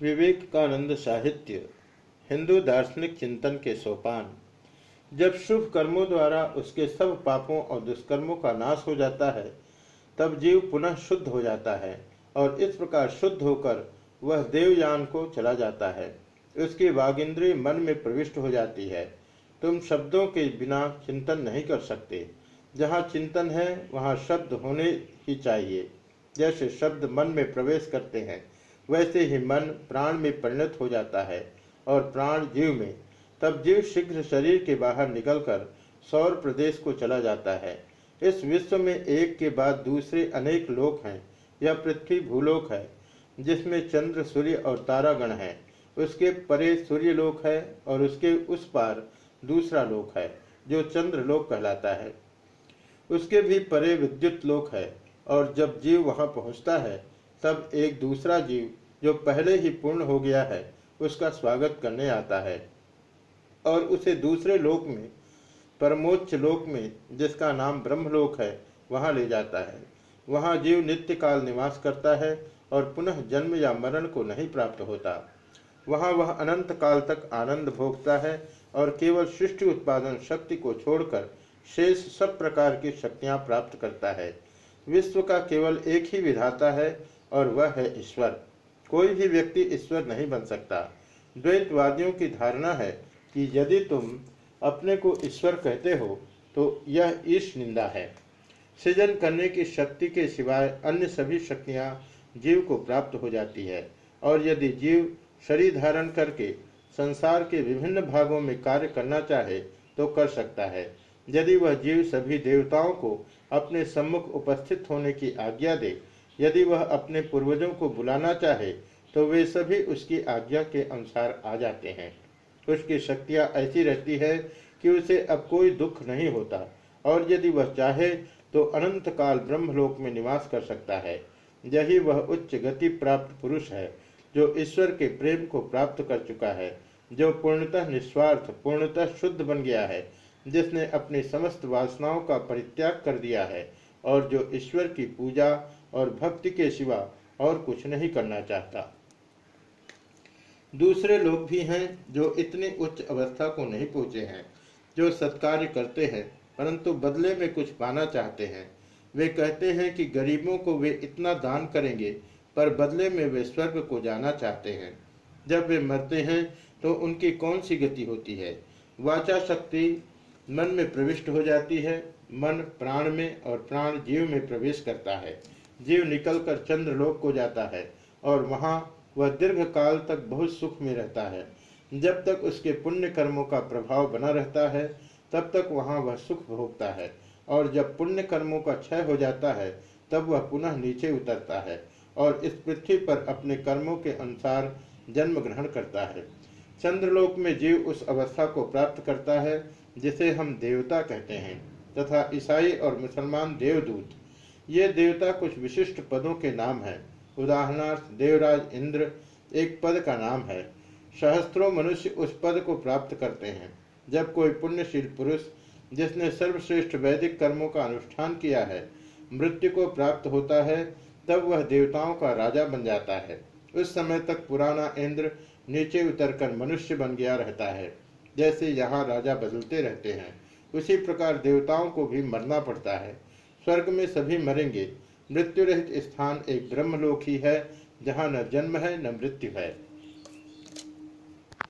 विवेकानंद साहित्य, हिंदू दार्शनिक चिंतन के सोपान। जब शुभ कर्मों द्वारा उसके सब पापों और दुष्कर्मों का नाश हो जाता है, तब जीव पुनः शुद्ध हो जाता है और इस प्रकार शुद्ध होकर वह देवयान को चला जाता है। उसकी वागिंद्री मन में प्रविष्ट हो जाती है। तुम शब्दों के बिना चिंतन नहीं कर सकते। जहाँ चिंतन है, वहाँ शब्द होने ही चाहिए। जैसे शब्द मन में प्रवेश करते हैं वैसे ही मन प्राण में परिणत हो जाता है और प्राण जीव में, तब जीव शीघ्र शरीर के बाहर निकलकर सौर प्रदेश को चला जाता है। इस विश्व में एक के बाद दूसरे अनेक लोक हैं, यह पृथ्वी भूलोक है, जिसमें चंद्र, सूर्य और तारागण है। उसके परे सूर्य लोक है और उसके उस पार दूसरा लोक है, जो चंद्र लोक कहलाता है। उसके भी परे विद्युत लोक है और जब जीव वहाँ पहुँचता है तब एक दूसरा जीव, जो पहले ही पूर्ण हो गया है, उसका स्वागत करने आता है। और उसे दूसरे लोक में, परमोच्च लोक में, जिसका नाम ब्रह्मलोक है, वहाँ ले जाता है। वहाँ जीव नित्य काल निवास करता है और पुनः जन्म या मरण को नहीं प्राप्त होता। वहाँ वह अनंत काल तक आनंद भोगता है और केवल सृष्टि उत्पादन शक्ति को छोड़कर शेष सब प्रकार की शक्तियाँ प्राप्त करता है। विश्व का केवल एक ही विधाता है और वह है ईश्वर। कोई भी व्यक्ति ईश्वर नहीं बन सकता। द्वैतवादियों की धारणा है कि यदि तुम अपने को ईश्वर कहते हो तो यह ईश निंदा है। सृजन करने की शक्ति के सिवाय अन्य सभी शक्तियाँ जीव को प्राप्त हो जाती है। और यदि जीव शरीर धारण करके संसार के विभिन्न भागों में कार्य करना चाहे तो कर सकता है। यदि वह जीव सभी देवताओं को अपने सम्मुख उपस्थित होने की आज्ञा दे यदि वह अपने पूर्वजों को बुलाना चाहे तो वे सभी उसकी आज्ञा के अनुसार आ जाते हैं। उसकी शक्तियाँ ऐसी रहती है कि उसे अब कोई दुख नहीं होता, और यदि वह चाहे तो अनंत काल ब्रह्मलोक में निवास कर सकता है। यही वह उच्च गति प्राप्त पुरुष है, जो ईश्वर के प्रेम को प्राप्त कर चुका है, जो पूर्णतः निस्वार्थ, पूर्णतः शुद्ध बन गया है, जिसने अपनी समस्त वासनाओं का परित्याग कर दिया है। और जो ईश्वर की पूजा और भक्ति के सिवा और कुछ नहीं करना चाहता। दूसरे लोग भी हैं जो इतनी उच्च अवस्था को नहीं पहुँचे हैं, जो सत्कार्य करते हैं, परंतु बदले में कुछ पाना चाहते हैं। वे कहते हैं कि गरीबों को वे इतना दान करेंगे, पर बदले में वे स्वर्ग को जाना चाहते हैं। जब वे मरते हैं तो उनकी कौन सी गति होती है? वाचा शक्ति मन में प्रविष्ट हो जाती है मन प्राण में और प्राण जीव में प्रवेश करता है। जीव निकलकर चंद्रलोक को जाता है और वहाँ वह दीर्घ काल तक बहुत सुख में रहता है। जब तक उसके पुण्य कर्मों का प्रभाव बना रहता है, तब तक वहाँ वह सुख भोगता है और जब पुण्य कर्मों का क्षय हो जाता है, तब वह पुनः नीचे उतरता है और इस पृथ्वी पर अपने कर्मों के अनुसार जन्म ग्रहण करता है। चंद्रलोक में जीव उस अवस्था को प्राप्त करता है, जिसे हम देवता कहते हैं। तथा ईसाई और मुसलमान देवदूत। ये देवता कुछ विशिष्ट पदों के नाम हैं। उदाहरणार्थ, देवराज इंद्र एक पद का नाम है। सहस्त्रों मनुष्य उस पद को प्राप्त करते हैं। जब कोई पुण्यशील पुरुष, जिसने सर्वश्रेष्ठ वैदिक कर्मों का अनुष्ठान किया है, मृत्यु को प्राप्त होता है, तब वह देवताओं का राजा बन जाता है। उस समय तक पुराना इंद्र नीचे उतरकर मनुष्य बन गया रहता है, जैसे यहाँ राजा बदलते रहते हैं। उसी प्रकार देवताओं को भी मरना पड़ता है। स्वर्ग में सभी मरेंगे। मृत्यु रहित स्थान एक ब्रह्मलोक ही है, जहाँ न जन्म है, न मृत्यु है।